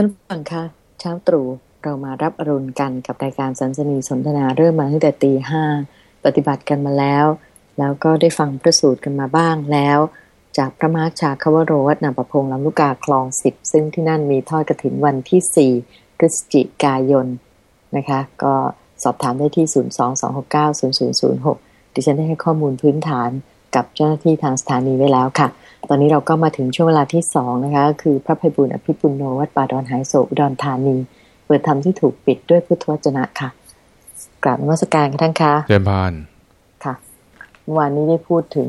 ท่านฟังคะเช้าตรู่เรามารับอรุณกันกับรายการสันสนีสนทนาเริ่มมาตั้งแต่ตีห้าปฏิบัติกันมาแล้ว แล้วก็ได้ฟังพระสูตรกันมาบ้างแล้ว จากพระมาชาคาวโรวัตนาประพงษ์ลำลูกกาคลองสิบซึ่งที่นั่นมีทอดกระถินวันที่สี่พฤศจิกายนนะคะ ก็สอบถามได้ที่ 022690006 ดิฉันได้ให้ข้อมูลพื้นฐานกับเจ้าหน้าที่ทางสถานีไว้แล้วค่ะ ตอนนี้เราก็มาถึงช่วงเวลาที่สองนะคะก็คือพระภัยบุญอภิปุณโนวัดป่าดอนหายโศกอุดรธานีเปิดธรรมที่ถูกปิดด้วยพุทธวจนะค่ะกราบนมัสการกันท่านคะเจริญพรค่ะเมื่อวานนี้ได้พูดถึง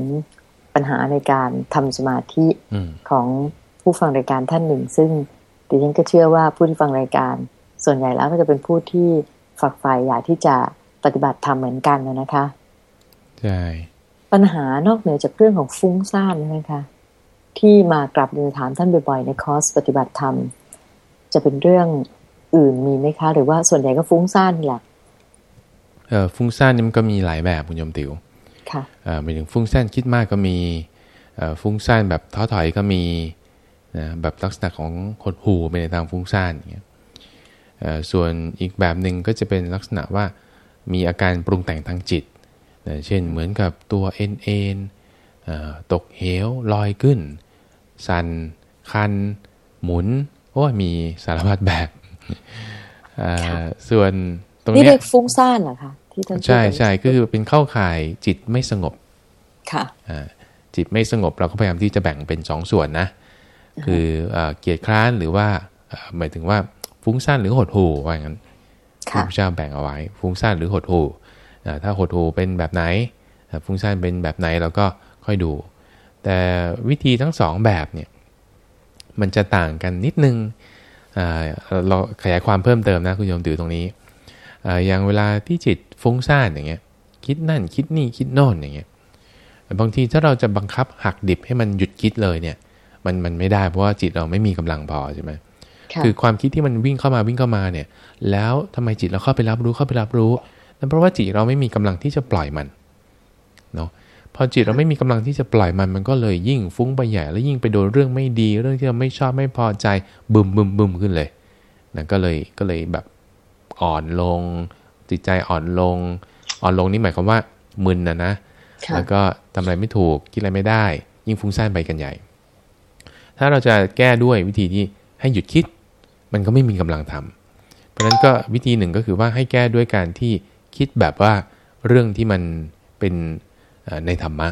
ปัญหาในการทำสมาธิอืมของผู้ฟังรายการท่านหนึ่ง ซึ่งดิฉันก็เชื่อว่าผู้ที่ฟังรายการ ส่วนใหญ่แล้วก็จะเป็นผู้ที่ฝักใฝ่อยากที่จะปฏิบัติธรรมเหมือนกันนะคะใช่ปัญหานอกเหนือจากเรื่องของฟุ้งซ่านนะคะ ที่มากลับเรียนถามท่านบ่อยๆในคอร์สปฏิบัติธรรม จะเป็นเรื่องอื่นมีไหมคะ หรือว่าส่วนใหญ่ก็ฟุ้งซ่านนี่แหละเอ่อฟุ้งซ่านนี่มันก็มีหลายแบบคุณโยมติว๋วค่ะเอ่อหมายถึงฟุ้งซ่านคิดมากก็มีเอ่อฟุ้งซ่านแบบท้อถอยก็มีนะแบบลักษณะของหดหู่ไปในทางฟุ้งซ่านอย่างเงี้ยเอ่อส่วนอีกแบบหนึ่งก็จะเป็นลักษณะว่ามีอาการปรุงแต่งทางจิตนะเช่นเหมือนกับตัวเอ็นเอ็นเอ่อตกเหวลอยขึ้น สันคัน หมุน โอ้ยมีสารพัดแบบเอ่อส่วนตรงนี่เนี้เรียยกฟุ้งซ่านเหรอคะที่ท่านพูดใช่กันใช่ก็คือเป็นเข้าข่ายจิตไม่สงบค่ะอ่าจิตไม่สงบเราก็พยายามที่จะแบ่งเป็นสองส่วนนะ คือเอ่อเกียรติคร้านหรือว่าเอ่อหมายถึงว่าฟุ้งซ่านหรือหดหู่ว่าอย่างนั้นพค่ะระพุทธเจ้าแบ่งเอาไว้ ฟุ้งซ่านหรือหดหู่อ่าถ้าหดหู่เป็นแบบไหนอ่าฟุ้งซ่านเป็นแบบไหนเราก็ค่อยดู แต่วิธีทั้งสองแบบเนี่ยมันจะต่างกันนิดนึงอ่าเราขยายความเพิ่มเติมนะคุณโยมตือตรงนี้อ่าอย่างเวลาที่จิตฟุ้งซ่านอย่างเงี้ยคิดนั่นคิดนี่คิดโน่นอย่างเงี้ยบางทีถ้าเราจะบังคับหักดิบให้มันหยุดคิดเลยเนี่ยมันมันไม่ได้เพราะว่าจิตเราไม่มีกำลังพอใช่ไหมค่ะคือความคิดที่มันวิ่งเข้ามาวิ่งเข้ามาเนี่ย แล้วทำไมจิตเราเข้าไปรับรู้เข้าไปรับรู้นั่นเพราะว่าจิตเราไม่มีกำลังที่จะปล่อยมันเนาะ พอจิตเราไม่มีกำลังที่จะปล่อยมันมันก็เลยยิ่งฟุ้งไปใหญ่แล้วยิ่งไปโดนเรื่องไม่ดี เรื่องที่เราไม่ชอบไม่พอใจบึมบึมบึมขึ้นเลยนั่นก็เลยก็เลยแบบอ่อนลง จิตใจอ่อนลง อ่อนลงนี่หมายความว่ามึนนะนะค่ะแล้วก็ทำอะไรไม่ถูกคิดอะไรไม่ได้ ยิ่งฟุ้งซ่านไปกันใหญ่ ถ้าเราจะแก้ด้วยวิธีที่ให้หยุดคิด มันก็ไม่มีกำลังทำเพราะฉะนั้นก็วิธีหนึ่งก็คือว่าให้แก้ด้วยการที่คิดแบบว่าเรื่องที่มันเป็นเอ่อ ในธรรมะ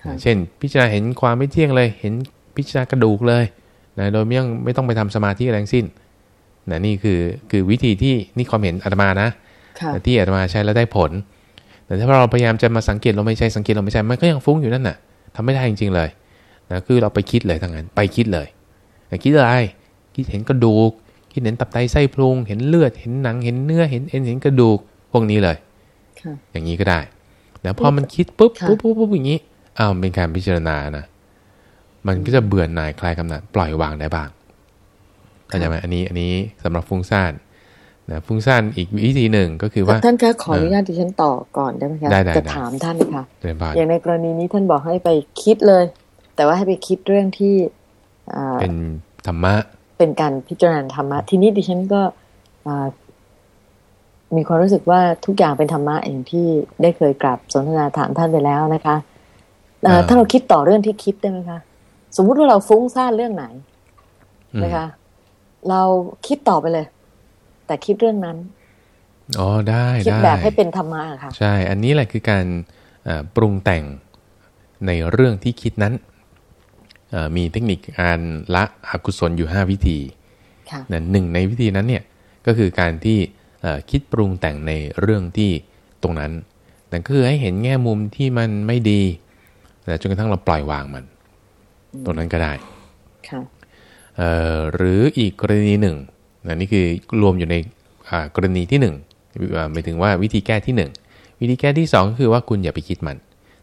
ค่ะเช่น พิจารณาเห็นความไม่เที่ยงเลย เห็นพิจารณากระดูกเลยนะโดยไม่ต้องไม่ต้องไปทำสมาธิอะไรทั้งสิ้นนะนี่คือคือวิธีที่นี่ความเห็นอาตมานะค่ะแต่ที่อาตมาใช้แล้วได้ผล แต่ถ้าเราพยายามจะมาสังเกตเราไม่ใช่สังเกตเราไม่ใช่มันก็ยังฟุ้งอยู่นั่นน่ะทำไม่ได้จริงๆเลยนะคือเราไปคิดเลยทั้งนั้นไปคิดเลยแต่คิดอะไรคิดเห็นกระดูก คิดเห็นตับไตไส้พุงเห็นเลือดเห็นหนังเห็นเนื้อเห็นเอ็นเห็นกระดูกพวกนี้เลยค่ะอย่างนี้ก็ได้ แต่พอมันคิดปุ๊บค่ะปุ๊บปุ๊บปุ๊บอย่างนี้อ้าวมันเป็นการพิจารณานะมันก็จะเบื่อหน่ายคลายกำหนัดปล่อยวางได้บ้างเข้าใจไหมอันนี้อันนี้สำหรับฟุ้งซ่านนะฟุ้งซ่านอีกวิธีหนึ่งก็คือว่าท่านคะขออนุญาตดิฉันต่อก่อนได้ไหมคะได้ได้จะได้ถามท่านค่ะเรียนบานอย่างในกรณีนี้ท่านบอกให้ไปคิดเลย แต่ว่าให้ไปคิดเรื่องที่อ่าเป็นธรรมะเป็นการพิจารณาธรรมะ ทีนี้ดิฉันก็อ่า มีความรู้สึกว่าทุกอย่างเป็นธรรมะอย่างที่ได้เคยกราบสนทนาถามท่านไปแล้วนะคะเอ่ออ่าถ้าเราคิดต่อเรื่องที่คิดได้ไหมคะสมมุติว่าเราฟุ้งซ่านเรื่องไหนอืมนะคะ เราคิดต่อไปเลย แต่คิดเรื่องนั้นอ๋อได้คิดได้แบบให้เป็นธรรมะอะค่ะ ใช่ อันนี้แหละคือการเอ่อปรุงแต่งในเรื่องที่คิดนั้นเอ่อมีเทคนิคการละอกุศลอยู่ 5 วิธีค่ะนะหนึ่งในวิธีนั้นเนี่ยก็คือการที่เอ่อ คิดปรุงแต่งในเรื่องที่ตรงนั้นนั่นก็คือให้เห็นแง่มุมที่มันไม่ดีแต่จนกระทั่งเราปล่อยวางมัน ตรงนั้นก็ได้ค่ะเอ่อหรืออีกกรณีหนึ่งนะนี่คือรวมอยู่ในอ่ากรณีที่หนึ่งอ่าหมายถึงว่าวิธีแก้ที่หนึ่งวิธีแก้ที่สองก็คือว่าคุณอย่าไปคิดมัน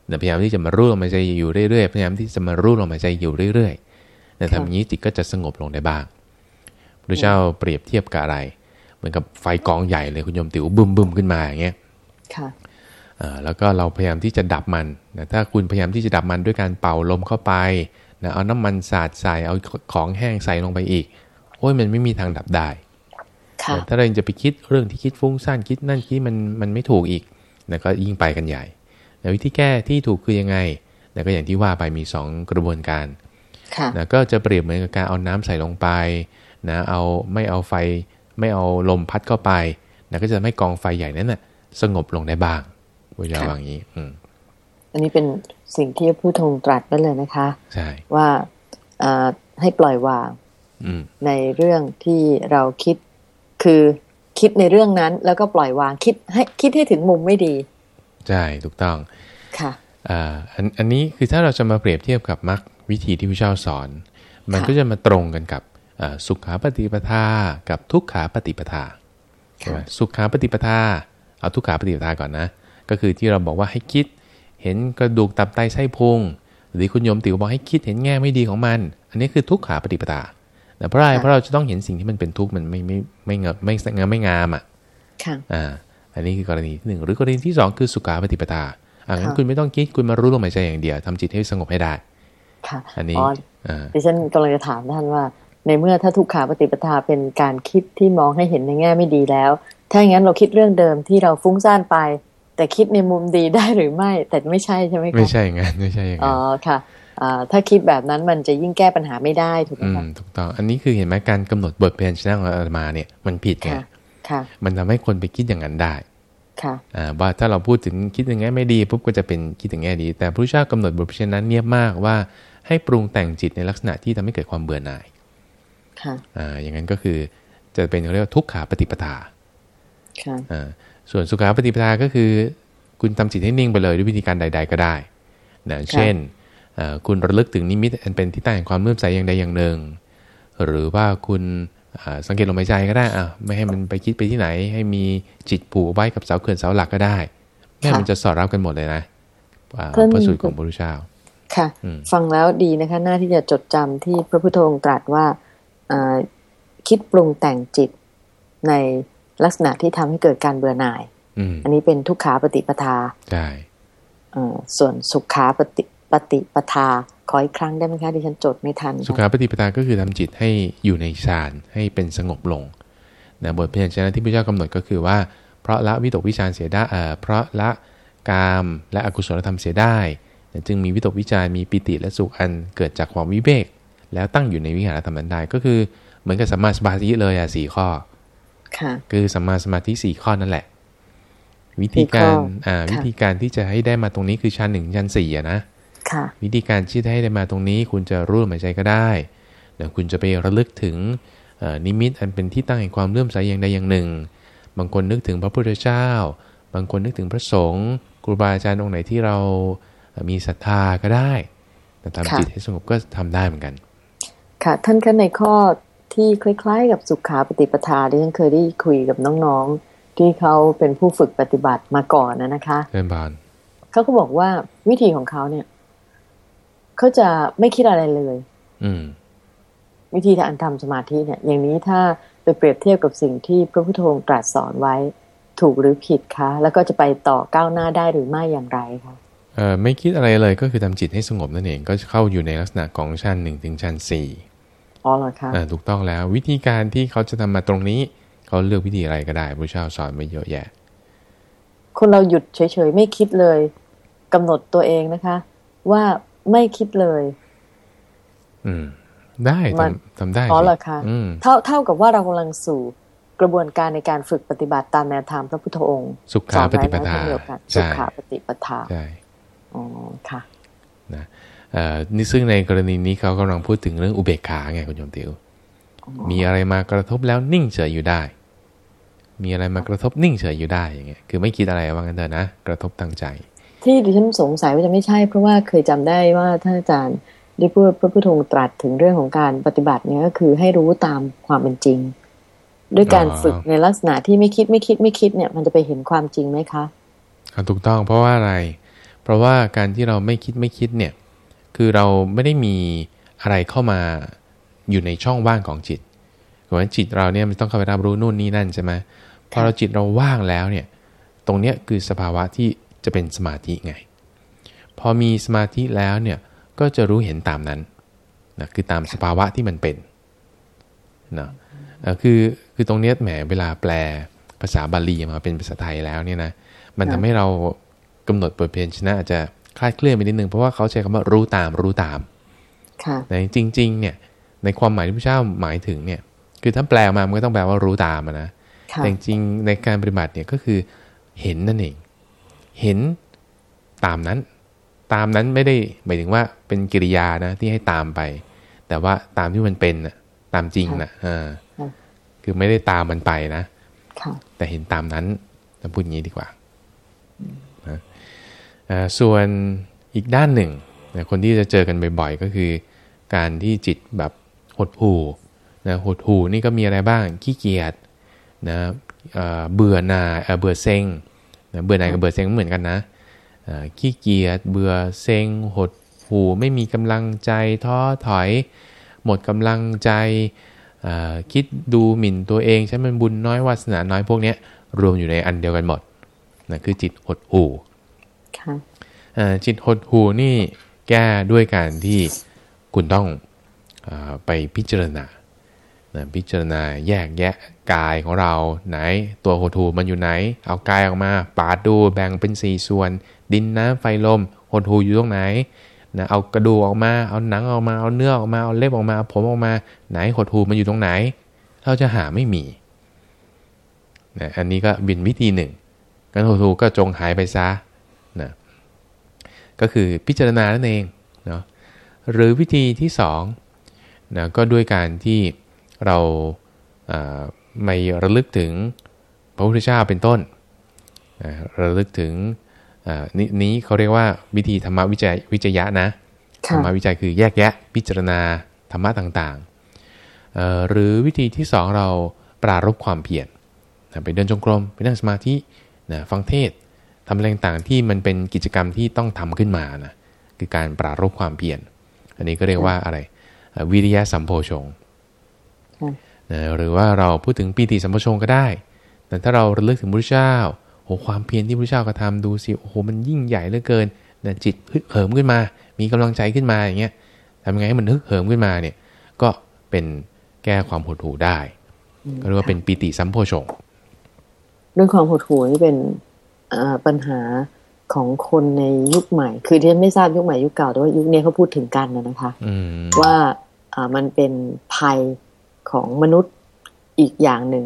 นะพยายามที่จะมารู้ลมหายใจอยู่เรื่อยๆพยายามที่จะมารู้ลมหายใจอยู่เรื่อยๆแต่ทำอย่างนี้จิตก็จะสงบลงได้บ้างพระเจ้าเปรียบเทียบกับอะไร เหมือนกับไฟกองใหญ่เลยคุณโยมติ๋วบึ้มบึมๆขึ้นมาอย่างเงี้ยค่ะอ่าแล้วก็เราพยายามที่จะดับมันนะถ้าคุณพยายามที่จะดับมันด้วยการเป่าลมเข้าไปนะเอาน้ำมันสาดใส่เอาของแห้งใส่ลงไปอีกโโอ้ยมันไม่มีทางดับได้ค่ะถ้าเรายังจะไปคิดเรื่องที่คิดฟุ้งซ่านคิดนั่นคิดมันมันไม่ถูกอีกนะก็ยิ่งไปกันใหญ่แต่วิธีแก้ที่ถูกคือยังไงนะก็อย่างที่ว่าไปมี 2 กระบวนการค่ะนะก็จะเปรียบเหมือนกับการเอาน้ำใส่ลงไปนะเอาไม่เอาไฟ ไม่เอาลมพัดเข้าไปนะก็จะทำให้กองไฟใหญ่นั้นนะ่ะสงบลงได้บ้างวิจารณ์ว่าอย่างนี้ อืม อันนี้เป็นสิ่งที่พระพุทธองค์ตรัสไว้เลยนะคะ ใช่ ว่าเอ่อให้ปล่อยวางอืมในเรื่องที่เราคิดคือคิดในเรื่องนั้น แล้วก็ปล่อยวางคิดให้คิดให้ถึงมุมไม่ดี ใช่ถูกต้อง ค่ะอ่าอันอันนี้คือถ้าเราจะมาเปรียบเทียบกับมรรควิธีที่พระเจ้าสอน มันค่ะก็จะมาตรงกันกับอ่า สุขาปฏิปทา กับทุกขาปฏิปทาใช่ไหมสุขาปฏิปทา เอาทุกขาปฏิปทาก่อนนะ ก็คือที่เราบอกว่าให้คิด เห็นกระดูกตับไตไส้พุง หรือคุณโยมติ๋วบอกให้คิดเห็นแง่ไม่ดีของมัน อันนี้คือทุกขาปฏิปทาแต่เพราะอะไรค่ะเพราะเราจะต้องเห็นสิ่งที่มันเป็นทุกข์มันไม่ไม่ไม่เงไม่ไม่งามไม่งามอะค่ะอ่าอันนี้คือกรณีที่หนึ่งหรือกรณีที่สองคือสุขาปฏิปทาอ่างั้นค่ะคุณไม่ต้องคิดคุณมารู้ลมหายใจอย่างเดียวทำจิตให้สงบให้ได้ ค่ะ อันนี้อ๋ออ่าดิฉันกำลังจะถามท่านว่า ในเมื่อถ้าทุกขาปฏิปทาเป็นการคิดที่มองให้เห็นในแง่ไม่ดีแล้ว ถ้าอย่างนั้นเราคิดเรื่องเดิมที่เราฟุ้งซ่านไป แต่คิดในมุมดีได้หรือไม่ แต่ไม่ใช่ใช่ไหมคะไม่ใช่อย่างนั้นไม่ใช่อย่างอ๋นั้อนค่ะอ่าถ้าคิดแบบนั้นมันจะยิ่งแก้ปัญหาไม่ได้ถูกไหมอืมคะถูกต้อง อันนี้คือเห็นไหมการกำหนดบทเพลงชนะของอาตมาเนี่ยมันผิดไงค่ะค่ะมันทำให้คนไปคิดอย่างนั้นได้ค่ะอ่าว่าถ้าเราพูดถึงคิดอย่างแง่ไม่ดีปุ๊บก็จะเป็นคิดอย่างแง่ดี แต่พระพุทธเจ้ากำหนดบทเพลงนั้นเนียบมากว่าให้ปรุงแต่งจิตในลักษณะที่ทำให้เกิดความเบื่อหน่ายค่ะ อ่าอย่างนั้นก็คือจะเป็นเรียกว่าทุกขาปฏิปทาค่ะอ่าส่วนสุขาปฏิปทาก็คือ คุณทำจิตให้นิ่งไปเลยด้วยวิธีการใด ๆ ก็ได้นะเช่นเอ่อคุณระลึกถึงนิมิตอันเป็นที่ตั้งแห่งความเลื่อมใสอย่างใดอย่างหนึ่ง หรือว่าคุณอ่าสังเกตลมหายใจก็ได้อะไม่ให้มันไปคิดไปที่ไหน ให้มีจิตผูกไว้กับเสาเขื่อนเสาหลักก็ได้แม่ค่ะมันจะสอดรับกันหมดเลยนะอ่าท่านพระสูตรของพระพุทธเจ้าค่ะอืมฟังแล้วดีนะคะ หน้าที่จะจดจำที่พระพุทธองค์ตรัสว่าอ่า คิดปรุงแต่งจิตในลักษณะที่ทำให้เกิดการเบื่อหน่ายอืมอันนี้เป็นทุกขาปฏิปทาใช่เอ่อส่วนสุขาปฏิปฏิปทาขออีกครั้งได้ไหมคะดิฉันจดไม่ทัน สุขาปฏิปทาก็คือทำจิตให้อยู่ในฌานให้เป็นสงบลงนะบทเพียรชนะที่พระเจ้ากำหนดก็คือว่า เพราะละวิตกวิจารเสียได้เอ่อเพราะละกามและอกุศลธรรมเสียได้นะจึงมีวิตกวิจารมีปิติและสุขอันเกิดจากความวิเวก แล้วตั้งอยู่ในวิหารธรรมนั้นได้ก็คือเหมือนกับสัมมาสมาธิเลยอะสี่ข้อค่ะคือสัมมาสมาธิสี่ข้อนั่นแหละ วิธีการสี่ข้ออ่าค่ะวิธีการที่จะให้ได้มาตรงนี้คือชั้นหนึ่งชั้นสี่อะนะค่ะวิธีการที่จะให้ได้มาตรงนี้ คุณจะรู้ลมหายใจก็ได้เดี๋ยวคุณจะไประลึกถึงเอ่อนิมิตอันเป็นที่ตั้งแห่งความเลื่อมใสอย่างใดอย่างหนึ่ง บางคนนึกถึงพระพุทธเจ้า บางคนนึกถึงพระสงฆ์ครูบาอาจารย์องค์ไหนที่เราเอ่อมีศรัทธาก็ได้แต่ทำค่ะจิตให้สงบก็ทำได้เหมือนกัน ค่ะ ท่านคะในข้อที่คล้ายๆ กับสุขาปฏิปทาที่ฉันเคยได้คุยกับน้องๆ ที่เขาเป็นผู้ฝึกปฏิบัติมาก่อนนะนะคะเริ่มบานเขาก็บอกว่าวิธีของเขาเนี่ยเขาจะไม่คิดอะไรเลย อืม วิธีการทำสมาธิเนี่ย อย่างนี้ถ้าไปเปรียบเทียบกับสิ่งที่พระพุทธองค์ตรัสสอนไว้ ถูกหรือผิดคะ แล้วก็จะไปต่อก้าวหน้าได้หรือไม่อย่างไรคะเอ่อไม่คิดอะไรเลยก็คือทำจิตให้สงบนั่นเองก็เข้าอยู่ในลักษณะของชั้นหนึ่งถึงชั้นสี่ อ๋อเหรอคะอ่าถูกต้องแล้ว วิธีการที่เขาจะทำมาตรงนี้ เขาเลือกวิธีอะไรก็ได้พระเจ้าสอนไว้เยอะแยะ คนเราหยุดเฉยๆไม่คิดเลยกำหนดตัวเองนะคะ ว่าไม่คิดเลย อืม ได้มันทำทำได้อ๋อสิเหรอคะอืมเท่าเท่ากับว่าเรากำลังสู่กระบวนการในการฝึกปฏิบัติตามแนวทางพระพุทธองค์สุขาปฏิปทาสอนไว้แล้วเช่นเดียวกันสุใช่ขาปฏิปทาใช่อ๋อค่ะนะเอ่อ นี่ซึ่งในกรณีนี้เขากำลังพูดถึงเรื่องอุเบกขาไงคุณโยมติวมีอะไรมากระทบแล้วนิ่งเฉยอยู่ได้ มีอะไรมากระทบนิ่งเฉยอยู่ได้อย่างเงี้ยคือไม่คิดอะไรว่างั้นเถอะนะกระทบตั้งใจ ที่ดิฉันสงสัยว่าจะไม่ใช่ เพราะว่าเคยจำได้ว่าท่านอาจารย์ได้พูดพระพุทธองค์ตรัสถึงเรื่องของการปฏิบัติเนี่ยก็คือให้รู้ตามความเป็นจริง ด้วยการอ๋อฝึกในลักษณะที่ไม่คิดไม่คิดไม่คิดเนี่ย มันจะไปเห็นความจริงไหมคะอะถูกต้องเพราะว่าอะไร เพราะว่าการที่เราไม่คิดไม่คิดเนี่ย คือเราไม่ได้มีอะไรเข้ามาอยู่ในช่องว่างของจิตเหมือนจิตเราเนี่ยมันต้องเข้าไปรับรู้นู่นนี่นั่นใช่ไหมพอเราจิตเราว่างแล้วเนี่ย ตรงเนี้ยคือสภาวะที่จะเป็นสมาธิไง พอมีสมาธิแล้วเนี่ยก็จะรู้เห็นตามนั้นนะคือตามสภาวะที่มันเป็นนะคือคือตรงเนี้ยแหมเวลาแปลภาษาบาลีมาเป็นภาษาไทยแล้วเนี่ยนะมันทำให้เรากำหนดบทเพลงชนะอาจจะ คลาดเคลื่อนไปนิดนึงเพราะว่าเขาใช้คำว่ารู้ตามรู้ตามแต่จริง ๆ เนี่ย ในความหมายที่พระเจ้าหมายถึงเนี่ย คือถ้าแปลมามันก็ต้องแปลว่ารู้ตามนะแต่จริงในการปฏิบัติเนี่ยก็คือเห็นนั่นเอง เห็นตามนั้น ตามนั้นไม่ได้หมายถึงว่าเป็นกิริยานะที่ให้ตามไป แต่ว่าตามที่มันเป็นนะตามจริงนะอ่าคือไม่ได้ตามมันไปนะแต่เห็นตามนั้นจะพูดอย่างนี้ดีกว่านะ ส่วนอีกด้านหนึ่งคนที่จะเจอกันบ่อยๆ ก็คือ การที่จิตแบบหดหู่นะหดหู่นี่ก็มีอะไรบ้างขี้เกียจนะเบื่อหน่ายเบื่อเซ็งนะเบื่อหน่ายกับเบื่อเซ็งเหมือนกันนะขี้เกียจเบื่อเซ็งหดหู่ไม่มีกำลังใจท้อถอย หมดกำลังใจคิดดูหมิ่นตัวเองใช้มันบุญน้อยวาสนาน้อยพวกนี้รวมอยู่ในอันเดียวกันหมดนะคือจิตหดหู่ จิตหดหูนี่แก้ด้วยการที่คุณต้องอไปพิจารณานะพิจารณาแยกแยะกายของเราไหนตัวหดหูมันอยู่ไหน เอากายออกมาปาดดูแบ่งเป็นสี่ส่วน ดินน้ำไฟลมหดหูอยู่ตรงไหนนะเอากระดูกออกมาเอาหนังออกมาเอาเนื้อออกมาเอาเล็บออกมาเอาผมออกมาไหนหดหูมันอยู่ตรงไหน เราจะหาไม่มีนะอันนี้ก็บินวิธีหนึ่งการหดหูก็จงหายไปซะ ก็คือพิจารณานั่นเองเนาะหรือวิธีที่สองนะก็ด้วยการที่เราไม่ระลึกถึงพระพุทธเจ้าเป็นต้นระลึกถึงนนี้เขาเรียกว่าวิธีธรรมวิจัยวิจยะนะธรรมวิจัยคือแยกแยะพิจารณาธรรมะต่างๆ หรือวิธีที่สองเราปรารบความเพียรไปเดินจงกรม ไปนั่งสมาธิฟังเทศ ทำอะไรต่างๆที่มันเป็นกิจกรรมที่ต้องทำขึ้นมานะคือการปรารบความเพียรอันนี้ก็เรียกว่าอะไรวิริยะสัมโพชงนะหรือว่าเราพูดถึงปีติสัมปชงก็ได้ แต่ถ้าเราระลึกถึงพระเจ้าโอ้ความเพียรที่พระเจ้ากระทาดูสิโอ้โหมันยิ่งใหญ่เหลือเกินนะจิตฮึกเหิมขึ้นมา มีกำลังใจขึ้นมาอย่างเงี้ยทำยังไงให้มันฮึกเหิมขึ้นมาเนี่ยก็เป็นแก้ความหดหู่ได้ ก็เรียกว่าเป็นปีติสัมโพชงเรื่องความหดหู่นี่เป็น ปัญหาของคนในยุคใหม่ คือที่ไม่ทราบยุคใหม่ยุคเก่าแต่ว่ายุคนี้เขาพูดถึงกันนะคะว่ามันเป็นภัยของมนุษย์อีกอย่างหนึ่ง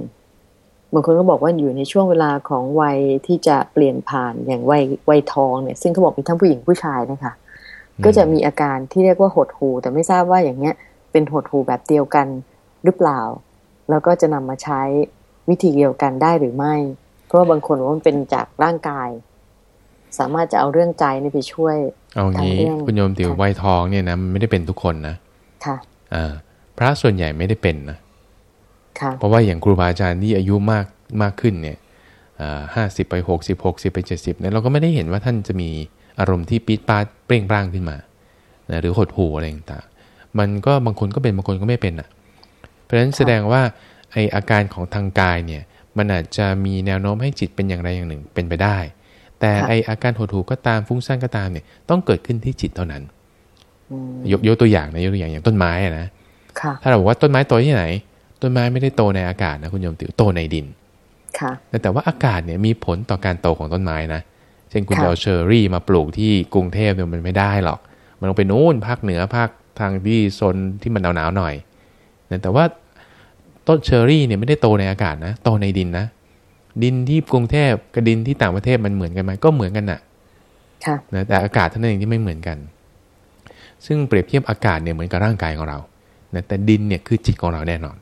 บางคนก็บอกว่าอยู่ในช่วงเวลาของวัยที่จะเปลี่ยนผ่านอย่างวัยวัยทองเนี่ย ซึ่งเขาบอกมีทั้งผู้หญิงผู้ชายนะคะ ก็จะมีอาการที่เรียกว่าหดหูแต่ไม่ทราบว่าอย่างเนี้ย เป็นหดหูแบบเดียวกันหรือเปล่า แล้วก็จะนำมาใช้วิธีเดียวกันได้หรือไม่ เพราะว่าบางคนว่ามันเป็นจากร่างกาย สามารถจะเอาเรื่องใจนี่ไปช่วย เอางี้คุณโยมติ๋ววัยทองเนี่ยนะมันไม่ได้เป็นทุกคนนะค่ะอ่าพระส่วนใหญ่ไม่ได้เป็นนะเพราะว่าอย่างครูบาอาจารย์ที่อายุมากมากขึ้นเนี่ยห้าสิบไปหกสิบหกสิบไปเจ็ดสิบเนี่ยเราก็ไม่ได้เห็นว่าท่านจะมีอารมณ์ที่ปี๊ดปาดเปร่งปร่างขึ้นมานะหรือหดหูอะไรต่างๆมันก็บางคนก็เป็นบางคนก็ไม่เป็นอะ เพราะฉะนั้นแสดงว่าไออาการของทางกายเนี่ย มันอาจจะมีแนวโน้มให้จิตเป็นอย่างไรอย่างหนึ่งเป็นไปได้ แต่ไออาการหดหูก็ตามฟุ้งซ่านก็ตามเนี่ยต้องเกิดขึ้นที่จิตเท่านั้น ยกยกตัวอย่างนะยกตัวอย่างอย่างต้นไม้นะถ้าเราบอกว่าต้นไม้โตที่ไหน ต้นไม้ไม่ได้โตในอากาศนะคุณโยมติวโตในดินค่ะแต่ว่าอากาศเนี่ยมีผลต่อการโตของต้นไม้นะเช่นคุณจะเอาเชอร์รี่มาปลูกที่กรุงเทพเนี่ยมันไม่ได้หรอก มันต้องไปนู่นภาคเหนือภาคทางที่โซนที่มันหนาวๆหน่อยแต่ว่า ต้นเชอร์รี่เนี่ยไม่ได้โตในอากาศนะ โตในดินนะ ดินที่กรุงเทพกับดินที่ต่างประเทศมันเหมือนกันไหมก็เหมือนกันน่ะค่ะแต่อากาศท่านเองที่ไม่เหมือนกัน ซึ่งเปรียบเทียบอากาศเนี่ยเหมือนกับร่างกายของเรานะแต่ดินเนี่ยคือจิตของเราแน่นอน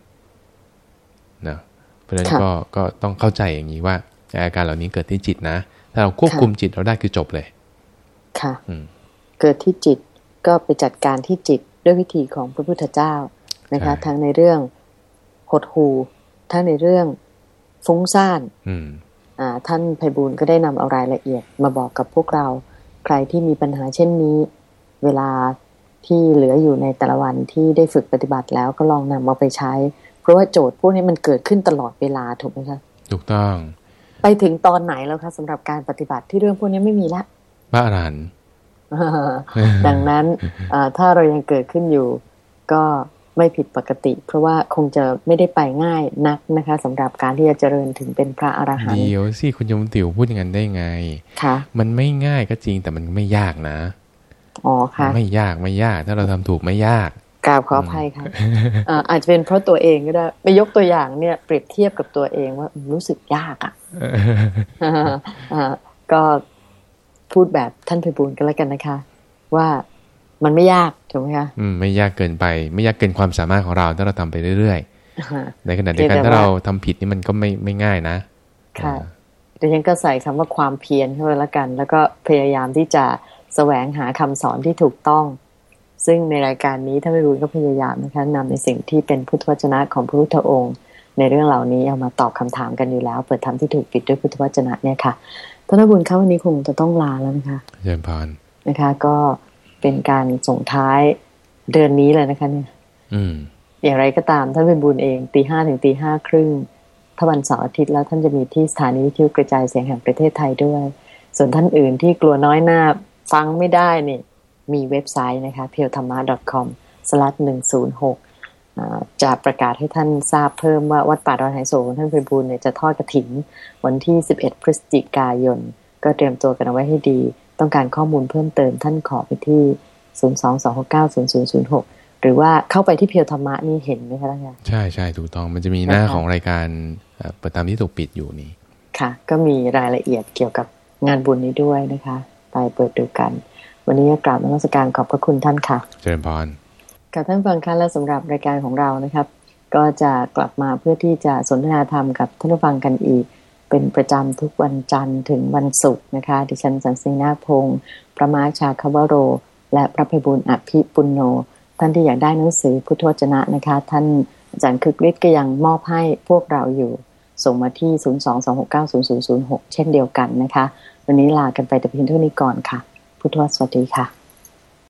นะเพราะฉะนั้นก็ก็ต้องเข้าใจอย่างนี้ว่า อาการเหล่านี้เกิดที่จิตนะถ้าเราควบคุมจิตเราได้คือจบเลย ค่ะเกิดที่จิตก็ไปจัดการที่จิตด้วยวิธีของพระพุทธเจ้านะคะ ทั้งในเรื่อง หดหูทั้งในเรื่องฟุ้งซ่านอ่าท่านไพบูลก็ได้นำเอารายละเอียดมาบอกกับพวกเรา ใครที่มีปัญหาเช่นนี้ เวลาที่เหลืออยู่ในแต่ละวันที่ได้ฝึกปฏิบัติแล้วก็ลองนำมาไปใช้ เพราะว่าโจทย์พวกนี้มันเกิดขึ้นตลอดเวลาถูกไหมคะถูกต้อง ไปถึงตอนไหนแล้วคะสำหรับการปฏิบัติที่เรื่องพวกนี้ไม่มีละพระอรหันต์ดังนั้นถ้าเรายังเกิดขึ้นอยู่ ก็ ไม่ผิดปกติ เพราะว่าคงจะไม่ได้ไปง่ายนักนะคะสำหรับการที่จะเจริญถึงเป็นพระอรหันต์เดี๋ยวสิคุณยมติ๋วพูดอย่างนั้นได้ไงค่ะมันไม่ง่ายก็จริงแต่มันไม่ยากนะอ๋อค่ะ ไม่ยากไม่ยาก ถ้าเราทำถูกไม่ยากกราบขออภัยค่ะอาจจะเป็นเพราะตัวเองก็ได้ไปยกตัวอย่างเนี่ยเปรียบเทียบกับตัวเองว่ารู้สึกยากอะก็พูดแบบท่านพิบูลกันแล้วกันนะคะ ว่ามันไม่ยาก ถูกไหมคะอืมไม่ยากเกินไป ไม่ยากเกินความสามารถของเราถ้าเราทำไปเรื่อยๆในขณะเดียวกันถ้าเราทำผิดนี่มันก็ไม่ไม่ง่ายนะ ค่ะแต่ยังก็ใส่คำว่าความเพียรเข้าไปแล้วกัน แล้วก็พยายามที่จะแสวงหาคำสอนที่ถูกต้อง ซึ่งในรายการนี้ถ้าไม่รู้ก็พยายามนะคะนำในสิ่งที่เป็นพุทธวจนะของพระพุทธองค์ ในเรื่องเหล่านี้เอามาตอบคำถามกันอยู่แล้ว เปิดธรรมที่ถูกปิดด้วยพุทธวจนะเนี่ยค่ะท่านบุญเข้าวันนี้คงจะต้องลาแล้วนะคะเยินพานนะคะ ก็ เป็นการส่งท้ายเดือนนี้เลยนะคะเนี่ยอืมอย่างไรก็ตามท่านเป็นบุญเองตีห้าถึงตีห้าครึ่งถ้าวันเสาร์อาทิตย์แล้วท่านจะมีที่สถานีวิทยุกระจายเสียงแห่งประเทศไทยด้วย ส่วนท่านอื่นที่กลัวน้อยหน้าฟังไม่ได้นี่มีเว็บไซต์นะคะเพียวธรรมะ .com สลัดหนึ่งศูนย์หกจะประกาศให้ท่านทราบเพิ่มว่าวัดป่าดอนไฮโซของท่านเพบูลเนี่ยจะทอดกระถิ่นวันที่ 11 พฤศจิกายน ก็เตรียมตัวกันเอาไว้ให้ดี ต้องการข้อมูลเพิ่มเติมท่านขอไปที่ 022690006 หรือว่าเข้าไปที่เพียวธรรมะนี่เห็นไหมคะท่านคะใช่ใช่ถูกต้องมันจะมีหน้าของรายการเปิดตามที่ถูกปิดอยู่นี้ค่ะ ก็มีรายละเอียดเกี่ยวกับงานบุญนี้ด้วยนะคะ ไปเปิดดูกัน วันนี้กราบนมัสการขอบพระคุณท่านค่ะ เจริญพรกับท่านฟังค่ะและสำหรับรายการของเรานะครับ ก็จะกลับมาเพื่อที่จะสนทนาธรรมกับท่านผู้ฟังกันอีก เป็นประจำทุกวันจันทร์ถึงวันศุกร์นะคะ ดิฉันสันสีนาพงศ์พระมาชาคาวโร และพระภัยบุญอภิปุณโญท่านที่อยากได้หนังสือพุทธวจนะนะคะ ท่านอาจารย์คึกฤทธิ์ก็ยังมอบให้พวกเราอยู่ ส่งมาที่ 022690006 เช่นเดียวกันนะคะ วันนี้ลากันไปแต่เพียงเท่านี้ก่อนค่ะ พุทธวสวัสดีค่ะ